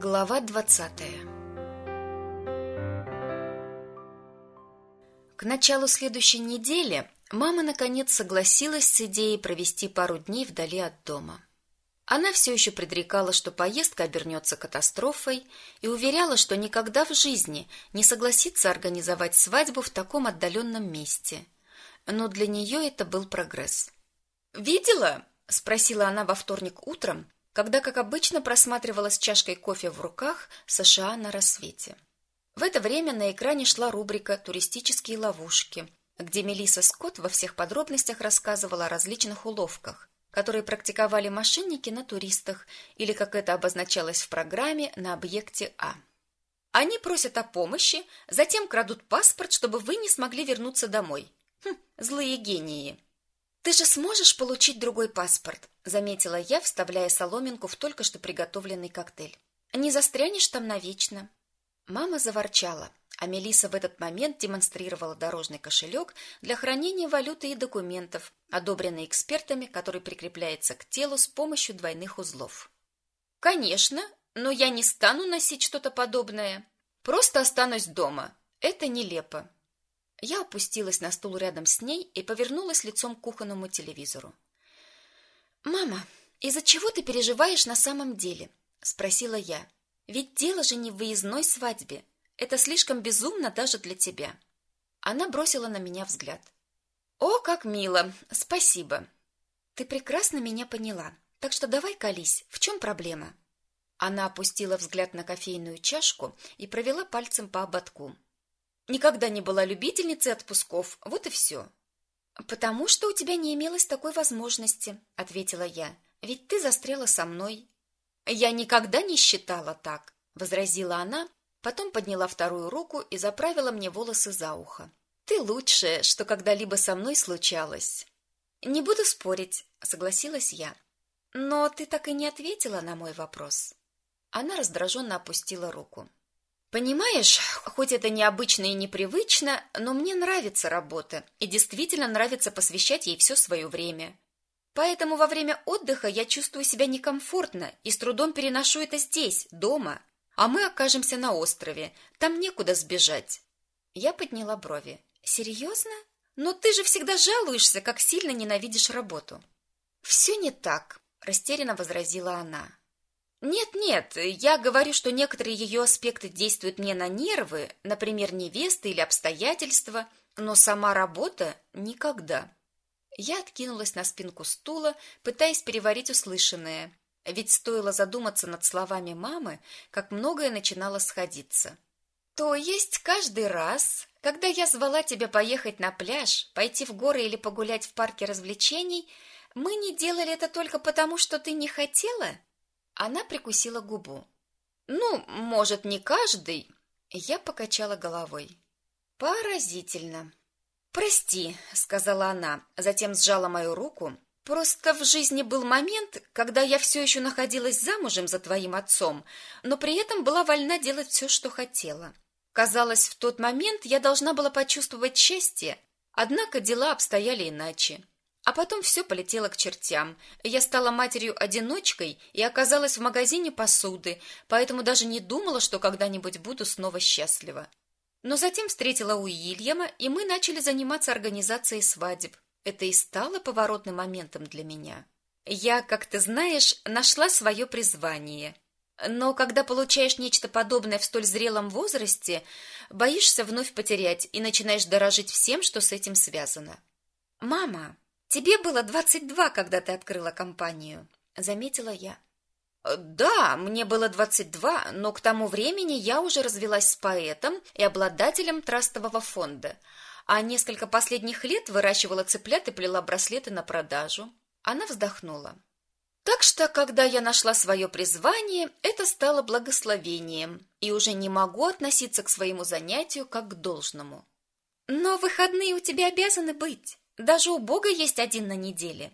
Глава двадцатая К началу следующей недели мама наконец согласилась с идеей провести пару дней вдали от дома. Она все еще предрекала, что поездка обернется катастрофой, и уверяла, что никогда в жизни не согласится организовать свадьбу в таком отдаленном месте. Но для нее это был прогресс. «Видела?» – спросила она во вторник утром, когда, как обычно, просматривала с чашкой кофе в руках США на рассвете. В это время на экране шла рубрика «Туристические ловушки», где Мелисса Скотт во всех подробностях рассказывала о различных уловках, которые практиковали мошенники на туристах или, как это обозначалось в программе, на объекте А. Они просят о помощи, затем крадут паспорт, чтобы вы не смогли вернуться домой. Хм, злые гении. Ты же сможешь получить другой паспорт, заметила я, вставляя соломинку в только что приготовленный коктейль. Не застрянешь там навечно. Мама заворчала, а Мелиса в этот момент демонстрировала дорожный кошелек для хранения валюты и документов, одобренный экспертами, который прикрепляется к телу с помощью двойных узлов. Конечно, но я не стану носить что-то подобное. Просто останусь дома. Это нелепо. Я опустилась на стул рядом с ней и повернулась лицом к кухонному телевизору. «Мама, из-за чего ты переживаешь на самом деле?» – спросила я. «Ведь дело же не в выездной свадьбе. Это слишком безумно даже для тебя». Она бросила на меня взгляд. «О, как мило! Спасибо!» «Ты прекрасно меня поняла, так что давай колись. В чем проблема?» Она опустила взгляд на кофейную чашку и провела пальцем по ободку. Никогда не была любительницей отпусков, вот и все. Потому что у тебя не имелось такой возможности, ответила я. Ведь ты застряла со мной. Я никогда не считала так, возразила она, потом подняла вторую руку и заправила мне волосы за ухо. Ты лучшее, что когда-либо со мной случалось. Не буду спорить, согласилась я. Но ты так и не ответила на мой вопрос. Она раздраженно опустила руку. Понимаешь, хоть это необычно и непривычно, но мне нравится работа, и действительно нравится посвящать ей все свое время. Поэтому во время отдыха я чувствую себя некомфортно и с трудом переношу это здесь, дома. А мы окажемся на острове, там некуда сбежать. Я подняла брови. Серьезно? Но ты же всегда жалуешься, как сильно ненавидишь работу. Все не так, растерянно возразила она. Нет-нет, я говорю, что некоторые ее аспекты действуют мне на нервы, например, невеста или обстоятельства, но сама работа никогда. Я откинулась на спинку стула, пытаясь переварить услышанное, ведь стоило задуматься над словами мамы, как многое начинало сходиться. То есть каждый раз, когда я звала тебя поехать на пляж, пойти в горы или погулять в парке развлечений, мы не делали это только потому, что ты не хотела? Она прикусила губу. Ну, может, не каждый. Я покачала головой. Поразительно. Прости, сказала она, затем сжала мою руку. Просто в жизни был момент, когда я все еще находилась замужем за твоим отцом, но при этом была вольна делать все, что хотела. Казалось, в тот момент я должна была почувствовать счастье, однако дела обстояли иначе. А потом все полетело к чертям. Я стала матерью-одиночкой и оказалась в магазине посуды, поэтому даже не думала, что когда-нибудь буду снова счастлива. Но затем встретила Уильяма, и мы начали заниматься организацией свадеб. Это и стало поворотным моментом для меня. Я, как ты знаешь, нашла свое призвание. Но когда получаешь нечто подобное в столь зрелом возрасте, боишься вновь потерять и начинаешь дорожить всем, что с этим связано. Мама, Тебе было двадцать два, когда ты открыла компанию, заметила я. Э, да, мне было двадцать два, но к тому времени я уже развелась с поэтом и обладателем трастового фонда, а несколько последних лет выращивала цыплят и плела браслеты на продажу. Она вздохнула. Так что, когда я нашла свое призвание, это стало благословением, и уже не могу относиться к своему занятию как к должному. Но выходные у тебя обязаны быть. Даже у Бога есть один на неделе.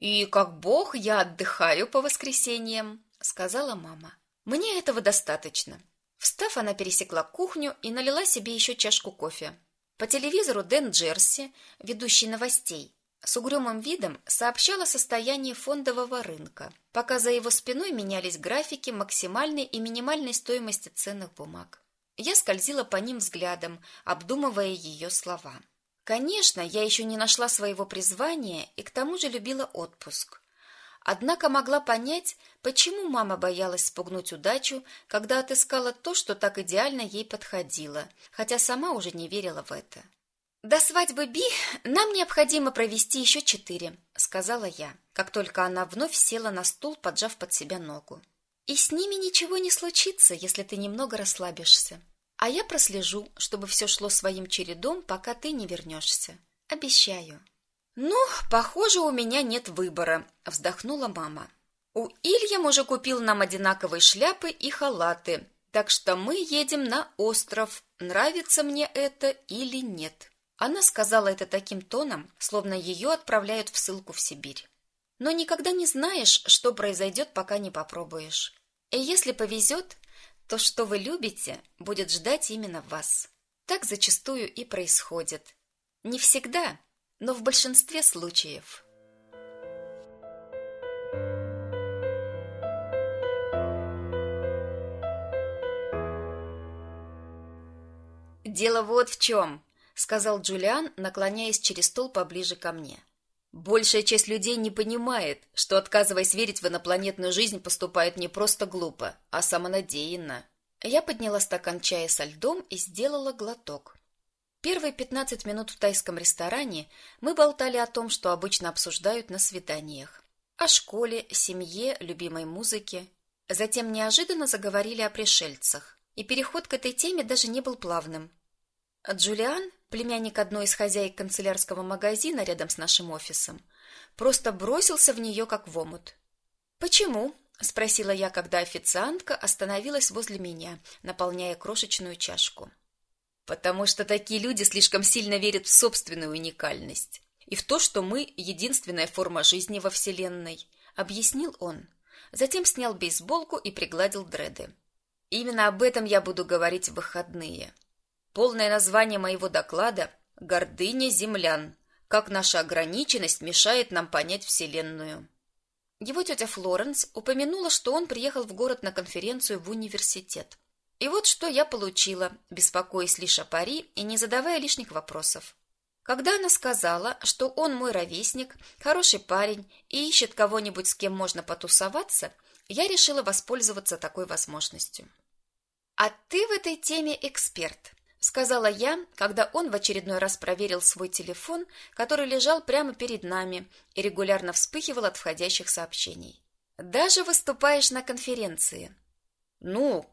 И как Бог я отдыхаю по воскресеньям, сказала мама. Мне этого достаточно. Встав, она пересекла кухню и налила себе еще чашку кофе. По телевизору Дэн Джерси, ведущий новостей, с угрюмым видом сообщал о состоянии фондового рынка, пока за его спиной менялись графики максимальной и минимальной стоимости ценных бумаг. Я скользила по ним взглядом, обдумывая ее слова. Конечно, я еще не нашла своего призвания и к тому же любила отпуск. Однако могла понять, почему мама боялась спугнуть удачу, когда отыскала то, что так идеально ей подходило, хотя сама уже не верила в это. «До свадьбы Би нам необходимо провести еще четыре», — сказала я, как только она вновь села на стул, поджав под себя ногу. «И с ними ничего не случится, если ты немного расслабишься. А я прослежу, чтобы все шло своим чередом, пока ты не вернешься. Обещаю». «Ну, похоже, у меня нет выбора», — вздохнула мама. «У Ильям уже купил нам одинаковые шляпы и халаты, так что мы едем на остров, нравится мне это или нет». Она сказала это таким тоном, словно ее отправляют в ссылку в Сибирь. Но никогда не знаешь, что произойдет, пока не попробуешь. И если повезет, то, что вы любите, будет ждать именно вас. Так зачастую и происходит. Не всегда, но в большинстве случаев. «Дело вот в чем», — сказал Джулиан, наклоняясь через стол поближе ко мне. «Большая часть людей не понимает, что, отказываясь верить в инопланетную жизнь, поступает не просто глупо, а самонадеянно». Я подняла стакан чая со льдом и сделала глоток. Первые пятнадцать минут в тайском ресторане мы болтали о том, что обычно обсуждают на свиданиях. О школе, семье, любимой музыке. Затем неожиданно заговорили о пришельцах. И переход к этой теме даже не был плавным. Джулиан, племянник одной из хозяек канцелярского магазина рядом с нашим офисом, просто бросился в нее как в омут. «Почему?» – спросила я, когда официантка остановилась возле меня, наполняя крошечную чашку. Потому что такие люди слишком сильно верят в собственную уникальность и в то, что мы единственная форма жизни во Вселенной, объяснил он. Затем снял бейсболку и пригладил дреды. Именно об этом я буду говорить в выходные. Полное название моего доклада «Гордыня землян. Как наша ограниченность мешает нам понять Вселенную». Его тетя Флоренс упомянула, что он приехал в город на конференцию в университет. И вот что я получила, беспокоясь лишь о пари и не задавая лишних вопросов. Когда она сказала, что он мой ровесник, хороший парень и ищет кого-нибудь, с кем можно потусоваться, я решила воспользоваться такой возможностью. «А ты в этой теме эксперт», — сказала я, когда он в очередной раз проверил свой телефон, который лежал прямо перед нами и регулярно вспыхивал от входящих сообщений. «Даже выступаешь на конференции». «Ну,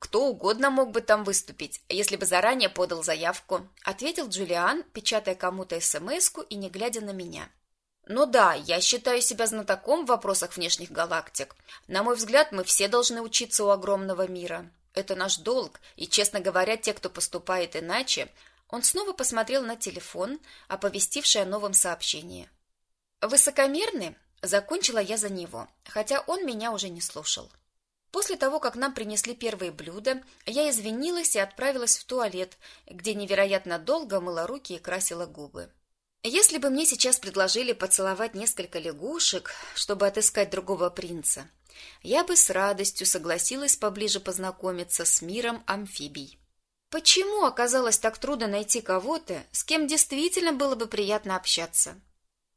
кто угодно мог бы там выступить, если бы заранее подал заявку, ответил Джулиан, печатая кому-то СМСку и не глядя на меня. Ну да, я считаю себя знатоком в вопросах внешних галактик. На мой взгляд, мы все должны учиться у огромного мира. Это наш долг, и, честно говоря, те, кто поступает иначе, он снова посмотрел на телефон, оповестивший о новом сообщении. Высокомерны? Закончила я за него, хотя он меня уже не слушал. После того, как нам принесли первые блюда, я извинилась и отправилась в туалет, где невероятно долго мыла руки и красила губы. Если бы мне сейчас предложили поцеловать несколько лягушек, чтобы отыскать другого принца, я бы с радостью согласилась поближе познакомиться с миром амфибий. Почему оказалось так трудно найти кого-то, с кем действительно было бы приятно общаться?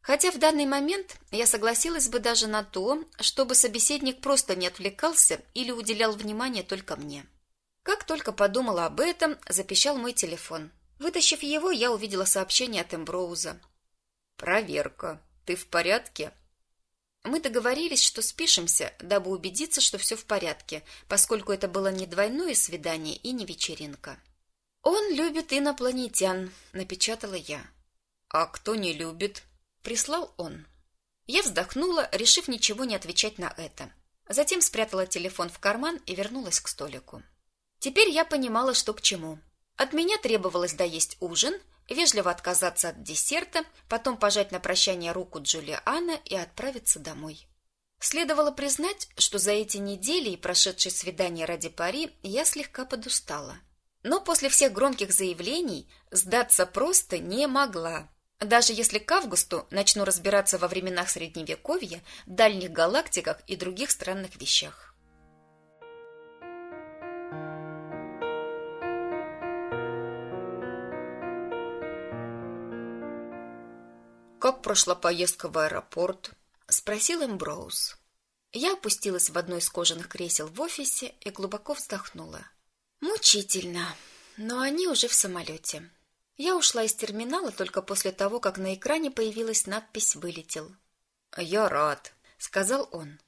Хотя в данный момент я согласилась бы даже на то, чтобы собеседник просто не отвлекался или уделял внимание только мне. Как только подумала об этом, запищал мой телефон. Вытащив его, я увидела сообщение от Эмброуза. «Проверка. Ты в порядке?» Мы договорились, что спишемся, дабы убедиться, что все в порядке, поскольку это было не двойное свидание и не вечеринка. «Он любит инопланетян», — напечатала я. «А кто не любит?» Прислал он. Я вздохнула, решив ничего не отвечать на это. Затем спрятала телефон в карман и вернулась к столику. Теперь я понимала, что к чему. От меня требовалось доесть ужин, вежливо отказаться от десерта, потом пожать на прощание руку Джулиана и отправиться домой. Следовало признать, что за эти недели и прошедшие свидания ради пари я слегка подустала. Но после всех громких заявлений сдаться просто не могла. Даже если к августу начну разбираться во временах Средневековья, дальних галактиках и других странных вещах. «Как прошла поездка в аэропорт?» – спросил Эмброуз. Я опустилась в одно из кожаных кресел в офисе и глубоко вздохнула. «Мучительно, но они уже в самолете. Я ушла из терминала только после того, как на экране появилась надпись «Вылетел». «Я рад», — сказал он.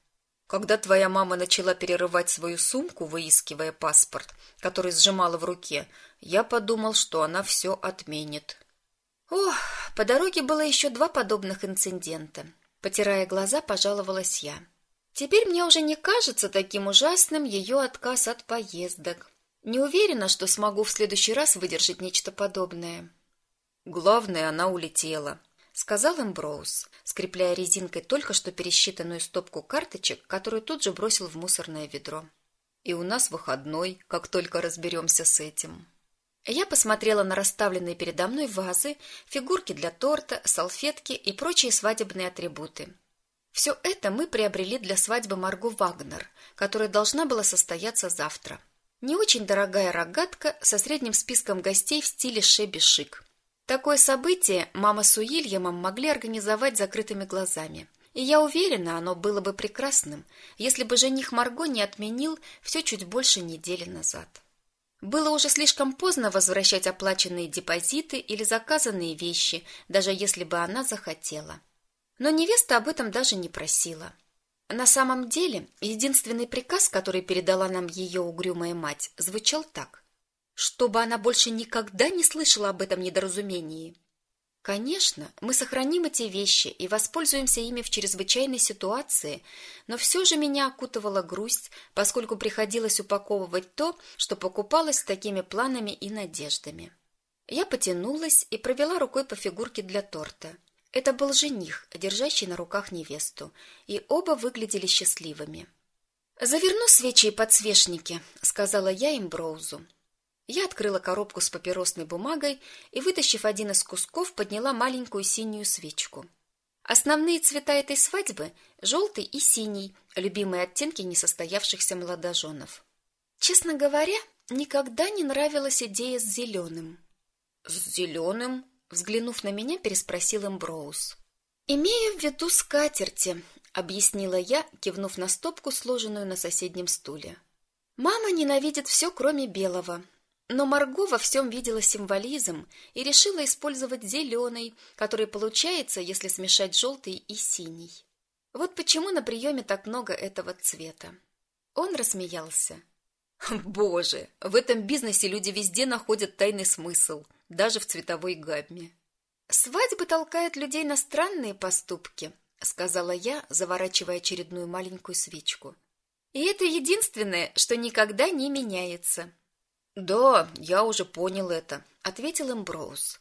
«Когда твоя мама начала перерывать свою сумку, выискивая паспорт, который сжимала в руке, я подумал, что она все отменит». Ох, по дороге было еще два подобных инцидента. Потирая глаза, пожаловалась я. Теперь мне уже не кажется таким ужасным ее отказ от поездок. Не уверена, что смогу в следующий раз выдержать нечто подобное. Главное, она улетела, сказал Эмброуз, скрепляя резинкой только что пересчитанную стопку карточек, которую тут же бросил в мусорное ведро. И у нас выходной, как только разберемся с этим. Я посмотрела на расставленные передо мной вазы, фигурки для торта, салфетки и прочие свадебные атрибуты. Все это мы приобрели для свадьбы Марго Вагнер, которая должна была состояться завтра. Не очень дорогая рогатка со средним списком гостей в стиле шеби-шик. Такое событие мама с Уильямом могли организовать закрытыми глазами. И я уверена, оно было бы прекрасным, если бы жених Марго не отменил все чуть больше недели назад. Было уже слишком поздно возвращать оплаченные депозиты или заказанные вещи, даже если бы она захотела. Но невеста об этом даже не просила. На самом деле, единственный приказ, который передала нам ее угрюмая мать, звучал так: чтобы она больше никогда не слышала об этом недоразумении. Конечно, мы сохраним эти вещи и воспользуемся ими в чрезвычайной ситуации, но все же меня окутывала грусть, поскольку приходилось упаковывать то, что покупалось с такими планами и надеждами. Я потянулась и провела рукой по фигурке для торта. Это был жених, держащий на руках невесту, и оба выглядели счастливыми. «Заверну свечи и подсвечники», — сказала я им Броузу. Я открыла коробку с папиросной бумагой и, вытащив один из кусков, подняла маленькую синюю свечку. Основные цвета этой свадьбы – желтый и синий, любимые оттенки несостоявшихся молодоженов. Честно говоря, никогда не нравилась идея с зеленым. «С зеленым?» – взглянув на меня, переспросил Эмброуз. «Имею в виду скатерти», – объяснила я, кивнув на стопку, сложенную на соседнем стуле. «Мама ненавидит все, кроме белого, но Марго во всем видела символизм и решила использовать зеленый, который получается, если смешать желтый и синий. Вот почему на приеме так много этого цвета. Он рассмеялся. Боже, в этом бизнесе люди везде находят тайный смысл, даже в цветовой гамме. Свадьбы толкают людей на странные поступки, сказала я, заворачивая очередную маленькую свечку. И это единственное, что никогда не меняется. «Да, я уже понял это», — ответил Эмброуз.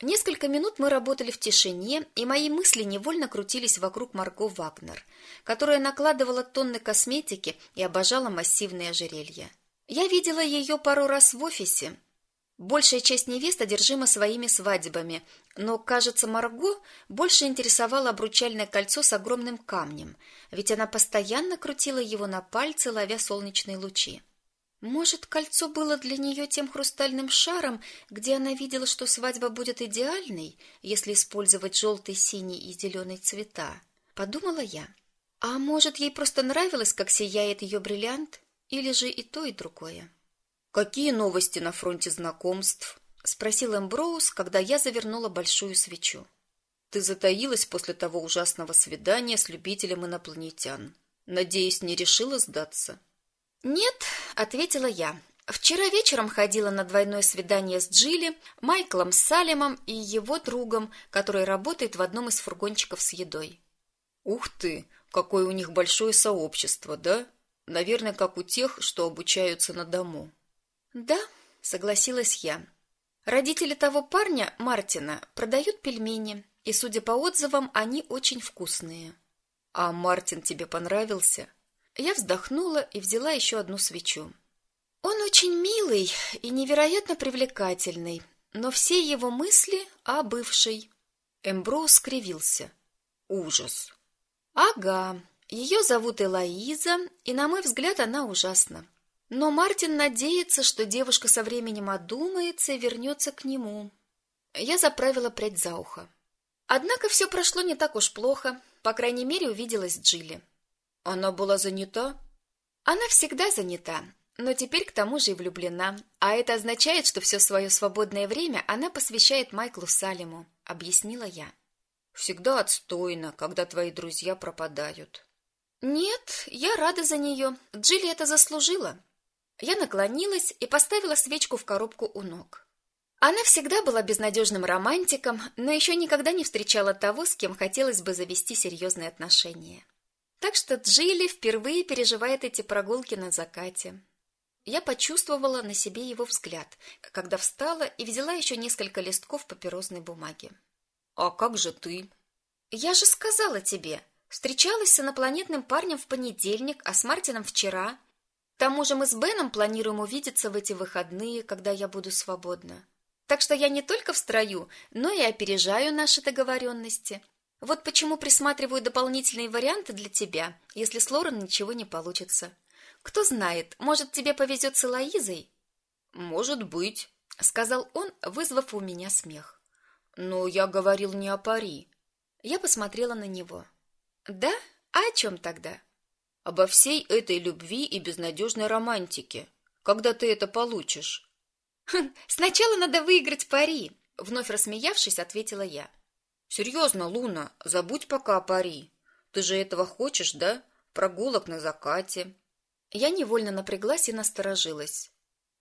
Несколько минут мы работали в тишине, и мои мысли невольно крутились вокруг Марго Вагнер, которая накладывала тонны косметики и обожала массивные ожерелья. Я видела ее пару раз в офисе. Большая часть невест одержима своими свадьбами, но, кажется, Марго больше интересовало обручальное кольцо с огромным камнем, ведь она постоянно крутила его на пальце, ловя солнечные лучи. Может, кольцо было для нее тем хрустальным шаром, где она видела, что свадьба будет идеальной, если использовать желтый, синий и зеленый цвета, подумала я. А может, ей просто нравилось, как сияет ее бриллиант, или же и то, и другое. Какие новости на фронте знакомств? спросил Эмброуз, когда я завернула большую свечу. Ты затаилась после того ужасного свидания с любителем инопланетян. Надеюсь, не решила сдаться. «Нет», — ответила я. «Вчера вечером ходила на двойное свидание с Джилли, Майклом Салемом и его другом, который работает в одном из фургончиков с едой». «Ух ты! Какое у них большое сообщество, да? Наверное, как у тех, что обучаются на дому». «Да», — согласилась я. «Родители того парня, Мартина, продают пельмени, и, судя по отзывам, они очень вкусные». «А Мартин тебе понравился?» Я вздохнула и взяла еще одну свечу. Он очень милый и невероятно привлекательный, но все его мысли о бывшей. Эмброуз скривился. Ужас. Ага, ее зовут Элоиза, и, на мой взгляд, она ужасна. Но Мартин надеется, что девушка со временем одумается и вернется к нему. Я заправила прядь за ухо. Однако все прошло не так уж плохо, по крайней мере, увиделась Джилли. Она была занята? Она всегда занята, но теперь к тому же и влюблена, а это означает, что все свое свободное время она посвящает Майклу Салиму, объяснила я. Всегда отстойно, когда твои друзья пропадают. Нет, я рада за нее. Джилли это заслужила. Я наклонилась и поставила свечку в коробку у ног. Она всегда была безнадежным романтиком, но еще никогда не встречала того, с кем хотелось бы завести серьезные отношения. Так что Джилли впервые переживает эти прогулки на закате. Я почувствовала на себе его взгляд, когда встала и взяла еще несколько листков папиросной бумаги. «А как же ты?» «Я же сказала тебе. Встречалась с инопланетным парнем в понедельник, а с Мартином вчера. К тому же мы с Беном планируем увидеться в эти выходные, когда я буду свободна. Так что я не только в строю, но и опережаю наши договоренности. Вот почему присматриваю дополнительные варианты для тебя, если с Лорен ничего не получится». Кто знает, может, тебе повезет с Элоизой? Может быть, сказал он, вызвав у меня смех. Но я говорил не о пари. Я посмотрела на него. Да? А о чем тогда? Обо всей этой любви и безнадежной романтике. Когда ты это получишь? Хм, сначала надо выиграть пари, вновь рассмеявшись, ответила я. Серьезно, Луна, забудь пока о пари. Ты же этого хочешь, да? Прогулок на закате, я невольно напряглась и насторожилась.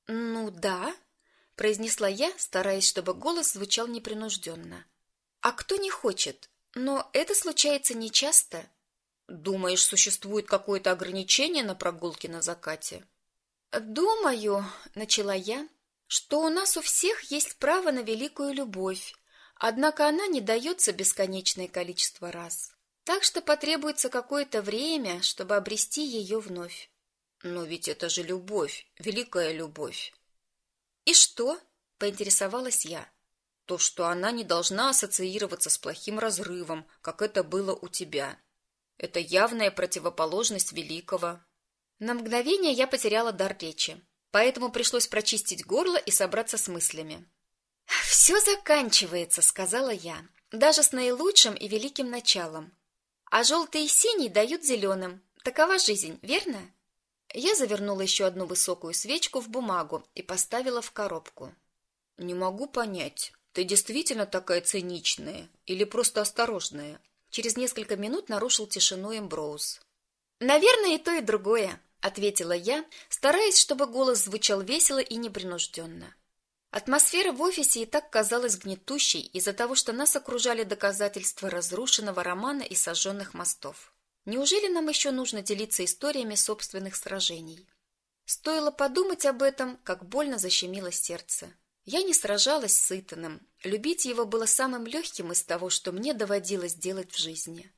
«Ну да», — произнесла я, стараясь, чтобы голос звучал непринужденно. «А кто не хочет? Но это случается нечасто». «Думаешь, существует какое-то ограничение на прогулки на закате?» «Думаю», — начала я, — «что у нас у всех есть право на великую любовь, однако она не дается бесконечное количество раз. Так что потребуется какое-то время, чтобы обрести ее вновь. Но ведь это же любовь, великая любовь. И что? поинтересовалась я. То, что она не должна ассоциироваться с плохим разрывом, как это было у тебя. Это явная противоположность великого. На мгновение я потеряла дар речи, поэтому пришлось прочистить горло и собраться с мыслями. «Все заканчивается», — сказала я, — «даже с наилучшим и великим началом. А желтый и синий дают зеленым. Такова жизнь, верно?» Я завернула еще одну высокую свечку в бумагу и поставила в коробку. Не могу понять, ты действительно такая циничная или просто осторожная? Через несколько минут нарушил тишину Эмброуз. Наверное, и то, и другое, ответила я, стараясь, чтобы голос звучал весело и непринужденно. Атмосфера в офисе и так казалась гнетущей из-за того, что нас окружали доказательства разрушенного романа и сожженных мостов. Неужели нам еще нужно делиться историями собственных сражений? Стоило подумать об этом, как больно защемило сердце. Я не сражалась с Итаном. Любить его было самым легким из того, что мне доводилось делать в жизни.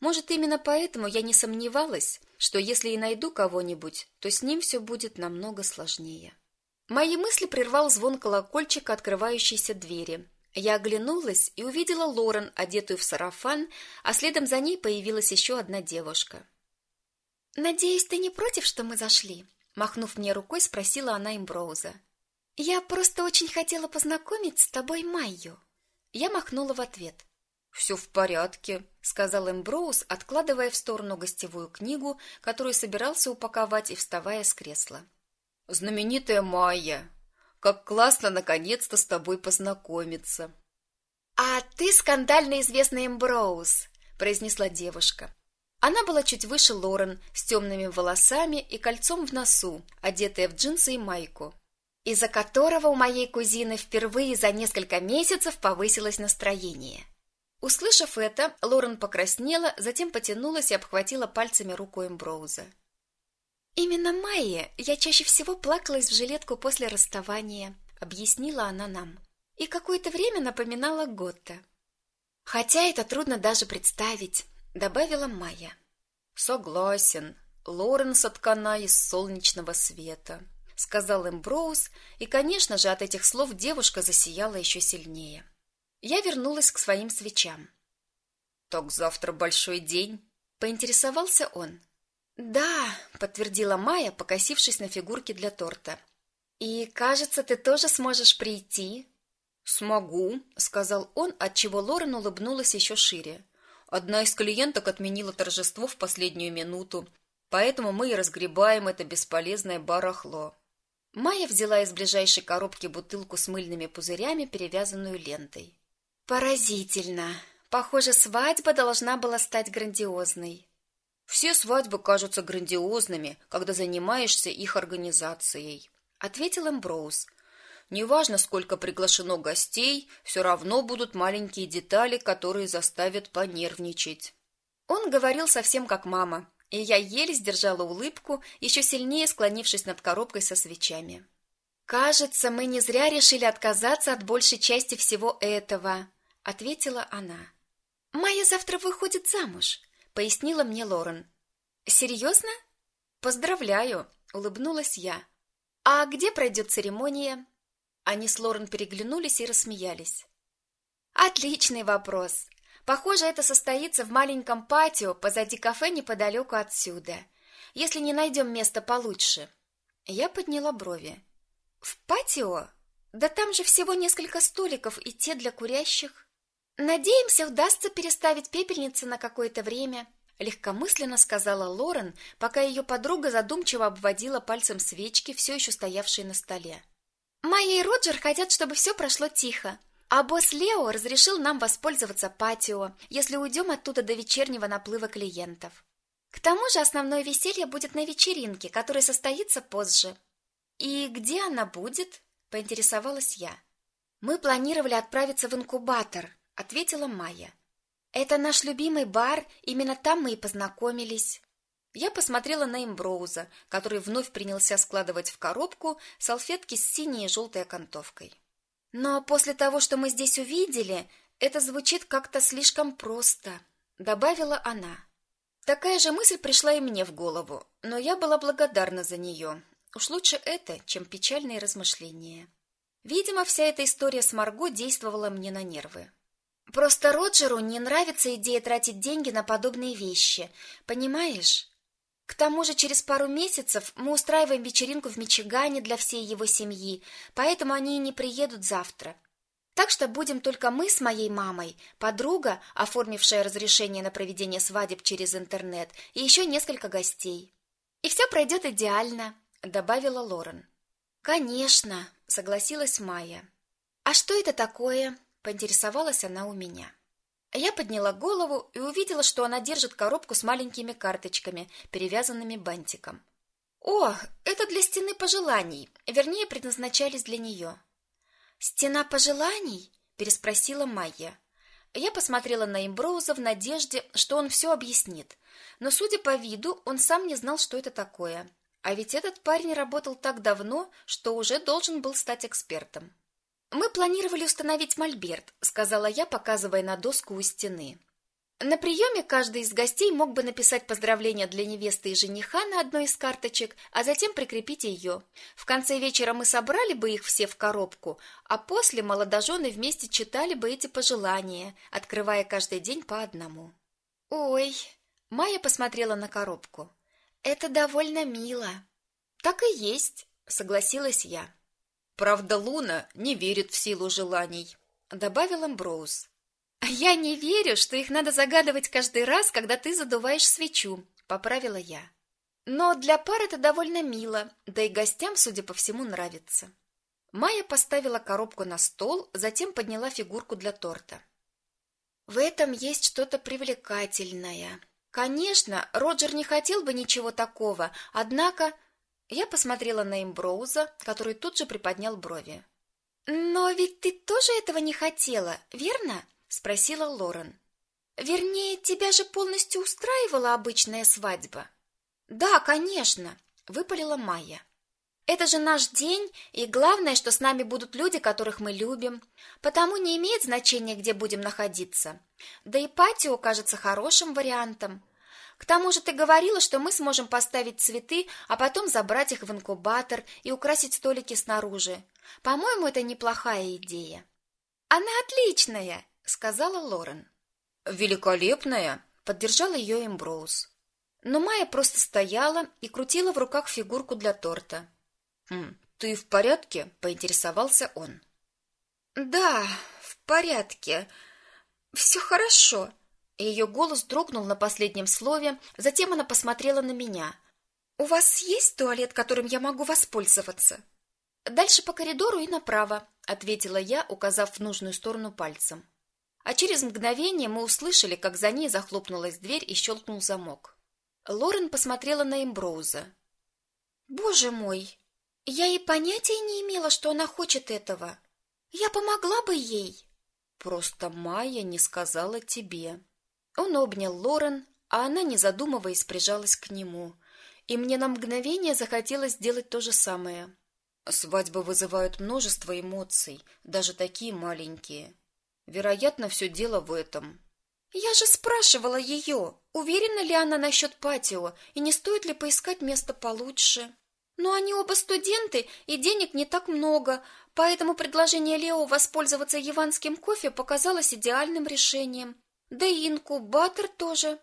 Может, именно поэтому я не сомневалась, что если и найду кого-нибудь, то с ним все будет намного сложнее. Мои мысли прервал звон колокольчика открывающейся двери, я оглянулась и увидела Лорен, одетую в сарафан, а следом за ней появилась еще одна девушка. «Надеюсь, ты не против, что мы зашли?» Махнув мне рукой, спросила она Имброуза. «Я просто очень хотела познакомить с тобой Майю». Я махнула в ответ. «Все в порядке», — сказал Эмброуз, откладывая в сторону гостевую книгу, которую собирался упаковать и вставая с кресла. «Знаменитая Майя, как классно наконец-то с тобой познакомиться. А ты скандально известный Эмброуз, произнесла девушка. Она была чуть выше Лорен, с темными волосами и кольцом в носу, одетая в джинсы и майку, из-за которого у моей кузины впервые за несколько месяцев повысилось настроение. Услышав это, Лорен покраснела, затем потянулась и обхватила пальцами руку Эмброуза. Именно Майе я чаще всего плакалась в жилетку после расставания, объяснила она нам. И какое-то время напоминала Готта. Хотя это трудно даже представить, добавила Майя. Согласен. Лорен соткана из солнечного света, сказал Эмброуз, и, конечно же, от этих слов девушка засияла еще сильнее. Я вернулась к своим свечам. «Так завтра большой день?» — поинтересовался он. «Да», — подтвердила Майя, покосившись на фигурки для торта. «И, кажется, ты тоже сможешь прийти?» «Смогу», — сказал он, отчего Лорен улыбнулась еще шире. Одна из клиенток отменила торжество в последнюю минуту, поэтому мы и разгребаем это бесполезное барахло. Майя взяла из ближайшей коробки бутылку с мыльными пузырями, перевязанную лентой. «Поразительно! Похоже, свадьба должна была стать грандиозной». «Все свадьбы кажутся грандиозными, когда занимаешься их организацией», — ответил Эмброуз. «Неважно, сколько приглашено гостей, все равно будут маленькие детали, которые заставят понервничать». Он говорил совсем как мама, и я еле сдержала улыбку, еще сильнее склонившись над коробкой со свечами. «Кажется, мы не зря решили отказаться от большей части всего этого», — ответила она. «Майя завтра выходит замуж», — пояснила мне Лорен. «Серьезно?» «Поздравляю», — улыбнулась я. «А где пройдет церемония?» Они с Лорен переглянулись и рассмеялись. «Отличный вопрос. Похоже, это состоится в маленьком патио позади кафе неподалеку отсюда, если не найдем место получше. Я подняла брови. В патио? Да там же всего несколько столиков и те для курящих. Надеемся, удастся переставить пепельницы на какое-то время, легкомысленно сказала Лорен, пока ее подруга задумчиво обводила пальцем свечки, все еще стоявшие на столе. Майя и Роджер хотят, чтобы все прошло тихо. А босс Лео разрешил нам воспользоваться патио, если уйдем оттуда до вечернего наплыва клиентов. К тому же основное веселье будет на вечеринке, которая состоится позже. И где она будет? поинтересовалась я. Мы планировали отправиться в инкубатор, ответила Майя. Это наш любимый бар, именно там мы и познакомились. Я посмотрела на Имброуза, который вновь принялся складывать в коробку салфетки с синей и желтой окантовкой. Но после того, что мы здесь увидели, это звучит как-то слишком просто, добавила она. Такая же мысль пришла и мне в голову, но я была благодарна за нее. Уж лучше это, чем печальные размышления. Видимо, вся эта история с Марго действовала мне на нервы. Просто Роджеру не нравится идея тратить деньги на подобные вещи, понимаешь? К тому же через пару месяцев мы устраиваем вечеринку в Мичигане для всей его семьи, поэтому они и не приедут завтра. Так что будем только мы с моей мамой, подруга, оформившая разрешение на проведение свадеб через интернет, и еще несколько гостей. И все пройдет идеально, добавила Лорен. Конечно, согласилась Майя. А что это такое? Поинтересовалась она у меня. Я подняла голову и увидела, что она держит коробку с маленькими карточками, перевязанными бантиком. О, это для стены пожеланий, вернее, предназначались для нее. Стена пожеланий? переспросила Майя. Я посмотрела на Имброуза в надежде, что он все объяснит, но, судя по виду, он сам не знал, что это такое. А ведь этот парень работал так давно, что уже должен был стать экспертом. Мы планировали установить мольберт, сказала я, показывая на доску у стены. На приеме каждый из гостей мог бы написать поздравления для невесты и жениха на одной из карточек, а затем прикрепить ее. В конце вечера мы собрали бы их все в коробку, а после молодожены вместе читали бы эти пожелания, открывая каждый день по одному. Ой, Майя посмотрела на коробку. Это довольно мило. Так и есть, согласилась я. Правда, Луна не верит в силу желаний, добавил Амброуз. Я не верю, что их надо загадывать каждый раз, когда ты задуваешь свечу, поправила я. Но для пар это довольно мило, да и гостям, судя по всему, нравится. Майя поставила коробку на стол, затем подняла фигурку для торта. В этом есть что-то привлекательное. Конечно, Роджер не хотел бы ничего такого, однако я посмотрела на Имброуза, который тут же приподнял брови. «Но ведь ты тоже этого не хотела, верно?» — спросила Лорен. «Вернее, тебя же полностью устраивала обычная свадьба». «Да, конечно», — выпалила Майя. «Это же наш день, и главное, что с нами будут люди, которых мы любим. Потому не имеет значения, где будем находиться. Да и патио кажется хорошим вариантом. К тому же ты говорила, что мы сможем поставить цветы, а потом забрать их в инкубатор и украсить столики снаружи. По-моему, это неплохая идея. Она отличная, сказала Лорен. Великолепная, поддержал ее Эмброуз. Но Майя просто стояла и крутила в руках фигурку для торта. «Хм, ты в порядке?» – поинтересовался он. «Да, в порядке. Все хорошо». Ее голос дрогнул на последнем слове, затем она посмотрела на меня. «У вас есть туалет, которым я могу воспользоваться?» «Дальше по коридору и направо», — ответила я, указав в нужную сторону пальцем. А через мгновение мы услышали, как за ней захлопнулась дверь и щелкнул замок. Лорен посмотрела на Эмброуза. «Боже мой! Я и понятия не имела, что она хочет этого. Я помогла бы ей!» «Просто Майя не сказала тебе». Он обнял Лорен, а она, не задумываясь, прижалась к нему. И мне на мгновение захотелось сделать то же самое. Свадьбы вызывают множество эмоций, даже такие маленькие. Вероятно, все дело в этом. Я же спрашивала ее, уверена ли она насчет патио и не стоит ли поискать место получше. Но они оба студенты, и денег не так много, поэтому предложение Лео воспользоваться яванским кофе показалось идеальным решением. Да и инкубатор тоже.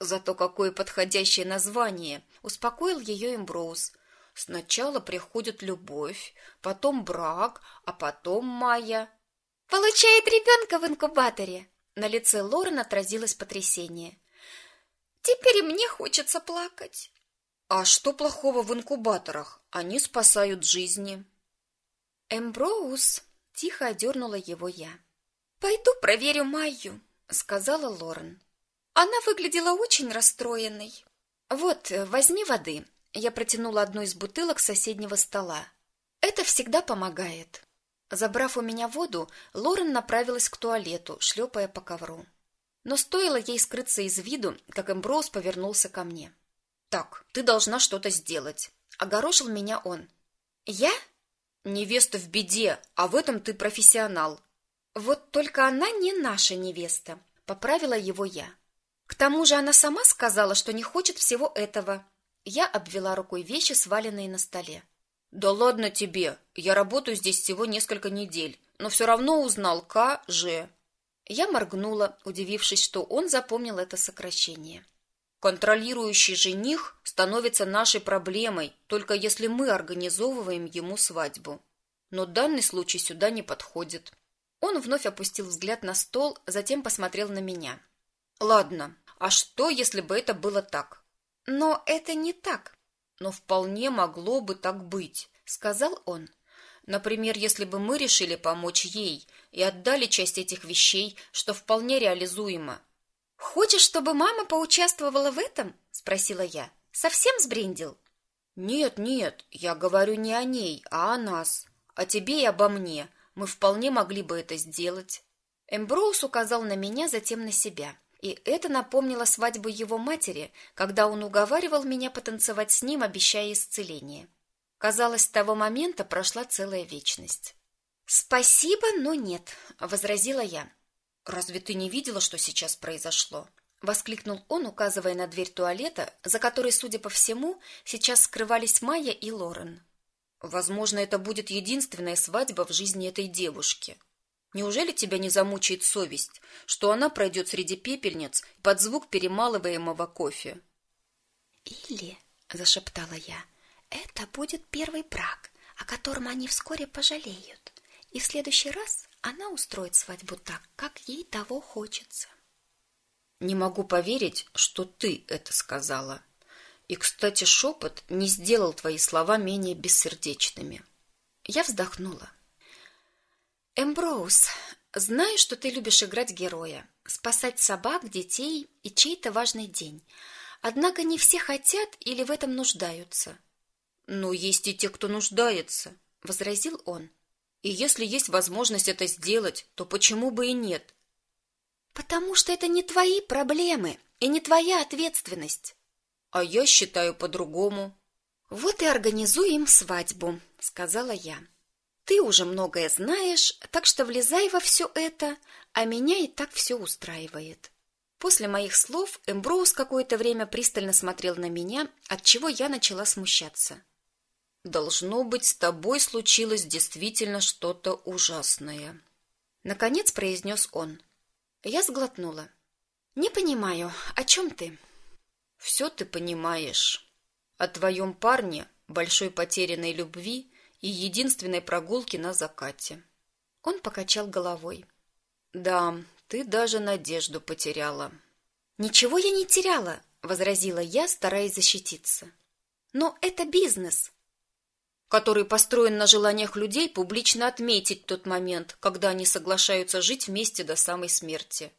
Зато какое подходящее название, успокоил ее Эмброуз. Сначала приходит любовь, потом брак, а потом Майя. Получает ребенка в инкубаторе. На лице Лорен отразилось потрясение. Теперь мне хочется плакать. А что плохого в инкубаторах? Они спасают жизни. Эмброуз тихо одернула его я. Пойду проверю Майю. — сказала Лорен. Она выглядела очень расстроенной. «Вот, возьми воды». Я протянула одну из бутылок соседнего стола. «Это всегда помогает». Забрав у меня воду, Лорен направилась к туалету, шлепая по ковру. Но стоило ей скрыться из виду, как Эмброуз повернулся ко мне. «Так, ты должна что-то сделать», — огорошил меня он. «Я?» «Невеста в беде, а в этом ты профессионал. Вот только она не наша невеста, поправила его я. К тому же она сама сказала, что не хочет всего этого. Я обвела рукой вещи, сваленные на столе. Да ладно тебе, я работаю здесь всего несколько недель, но все равно узнал К.Ж. Я моргнула, удивившись, что он запомнил это сокращение. Контролирующий жених становится нашей проблемой, только если мы организовываем ему свадьбу. Но данный случай сюда не подходит. Он вновь опустил взгляд на стол, затем посмотрел на меня. Ладно, а что, если бы это было так? Но это не так. Но вполне могло бы так быть, сказал он. Например, если бы мы решили помочь ей и отдали часть этих вещей, что вполне реализуемо. Хочешь, чтобы мама поучаствовала в этом? спросила я. Совсем сбрендил? Нет, нет, я говорю не о ней, а о нас, о тебе и обо мне. Мы вполне могли бы это сделать. Эмброуз указал на меня, затем на себя. И это напомнило свадьбу его матери, когда он уговаривал меня потанцевать с ним, обещая исцеление. Казалось, с того момента прошла целая вечность. «Спасибо, но нет», — возразила я. «Разве ты не видела, что сейчас произошло?» — воскликнул он, указывая на дверь туалета, за которой, судя по всему, сейчас скрывались Майя и Лорен. Возможно, это будет единственная свадьба в жизни этой девушки. Неужели тебя не замучает совесть, что она пройдет среди пепельниц под звук перемалываемого кофе? Или, зашептала я, это будет первый брак, о котором они вскоре пожалеют, и в следующий раз она устроит свадьбу так, как ей того хочется. Не могу поверить, что ты это сказала. И, кстати, шепот не сделал твои слова менее бессердечными. Я вздохнула. Эмброуз, знаю, что ты любишь играть героя, спасать собак, детей и чей-то важный день. Однако не все хотят или в этом нуждаются. Но есть и те, кто нуждается, возразил он. И если есть возможность это сделать, то почему бы и нет? Потому что это не твои проблемы и не твоя ответственность. А я считаю по-другому. Вот и организуем свадьбу, сказала я. Ты уже многое знаешь, так что влезай во все это, а меня и так все устраивает. После моих слов Эмброуз какое-то время пристально смотрел на меня, от чего я начала смущаться. Должно быть, с тобой случилось действительно что-то ужасное. Наконец произнес он. Я сглотнула. «Не понимаю, о чем ты?» «Все ты понимаешь. О твоем парне, большой потерянной любви и единственной прогулке на закате». Он покачал головой. «Да, ты даже надежду потеряла». «Ничего я не теряла», — возразила я, стараясь защититься. «Но это бизнес который построен на желаниях людей публично отметить тот момент, когда они соглашаются жить вместе до самой смерти.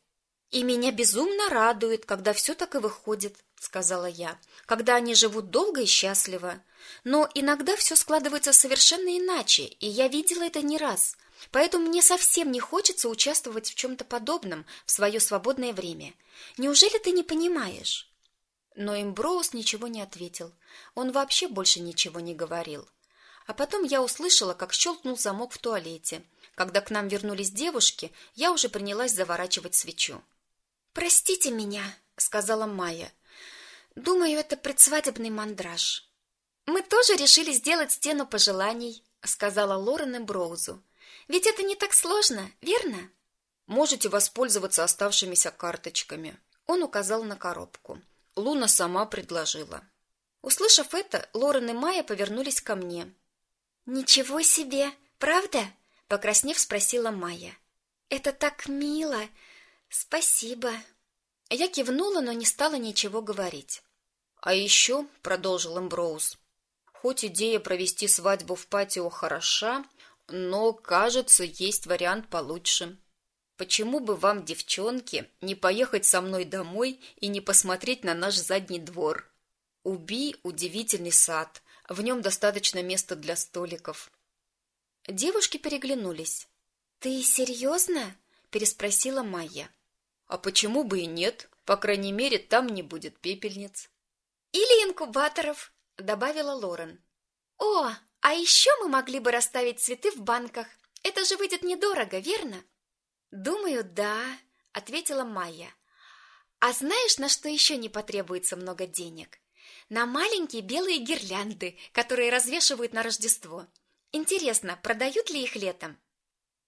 «И меня безумно радует, когда все так и выходит», — сказала я, «когда они живут долго и счастливо. Но иногда все складывается совершенно иначе, и я видела это не раз, поэтому мне совсем не хочется участвовать в чем-то подобном в свое свободное время. Неужели ты не понимаешь?» Но Имброуз ничего не ответил. Он вообще больше ничего не говорил. А потом я услышала, как щелкнул замок в туалете. Когда к нам вернулись девушки, я уже принялась заворачивать свечу. «Простите меня», — сказала Майя. «Думаю, это предсвадебный мандраж». «Мы тоже решили сделать стену пожеланий», — сказала Лорен и Броузу. «Ведь это не так сложно, верно?» «Можете воспользоваться оставшимися карточками». Он указал на коробку. Луна сама предложила. Услышав это, Лорен и Майя повернулись ко мне. Ничего себе, правда? покраснев спросила Майя. Это так мило. Спасибо. Я кивнула, но не стала ничего говорить. А еще, продолжил Эмброуз, хоть идея провести свадьбу в патио хороша, но, кажется, есть вариант получше. Почему бы вам, девчонки, не поехать со мной домой и не посмотреть на наш задний двор? Уби удивительный сад, в нем достаточно места для столиков. Девушки переглянулись. «Ты серьезно?» – переспросила Майя. «А почему бы и нет? По крайней мере, там не будет пепельниц». «Или инкубаторов», – добавила Лорен. «О, а еще мы могли бы расставить цветы в банках. Это же выйдет недорого, верно?» «Думаю, да», – ответила Майя. «А знаешь, на что еще не потребуется много денег?» на маленькие белые гирлянды, которые развешивают на Рождество. Интересно, продают ли их летом?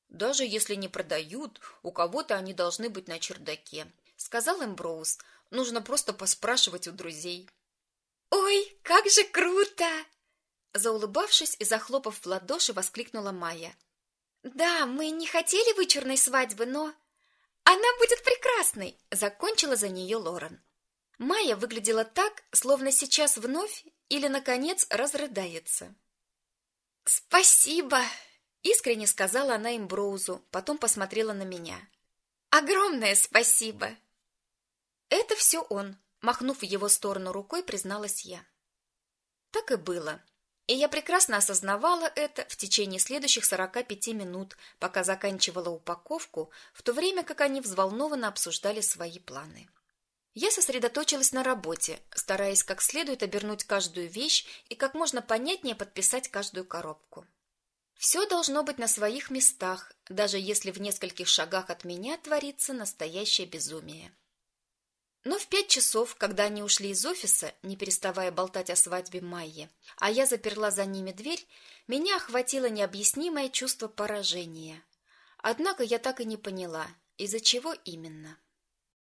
Даже если не продают, у кого-то они должны быть на чердаке, сказал Эмброуз. Нужно просто поспрашивать у друзей. Ой, как же круто! Заулыбавшись и захлопав в ладоши, воскликнула Майя. Да, мы не хотели вычурной свадьбы, но она будет прекрасной, закончила за нее Лорен. Майя выглядела так, словно сейчас вновь или наконец разрыдается. Спасибо, искренне сказала она Имброузу, потом посмотрела на меня. Огромное спасибо. Это все он, махнув в его сторону рукой, призналась я. Так и было. И я прекрасно осознавала это в течение следующих сорока пяти минут, пока заканчивала упаковку, в то время как они взволнованно обсуждали свои планы. Я сосредоточилась на работе, стараясь как следует обернуть каждую вещь и как можно понятнее подписать каждую коробку. Все должно быть на своих местах, даже если в нескольких шагах от меня творится настоящее безумие. Но в пять часов, когда они ушли из офиса, не переставая болтать о свадьбе Майи, а я заперла за ними дверь, меня охватило необъяснимое чувство поражения. Однако я так и не поняла, из-за чего именно.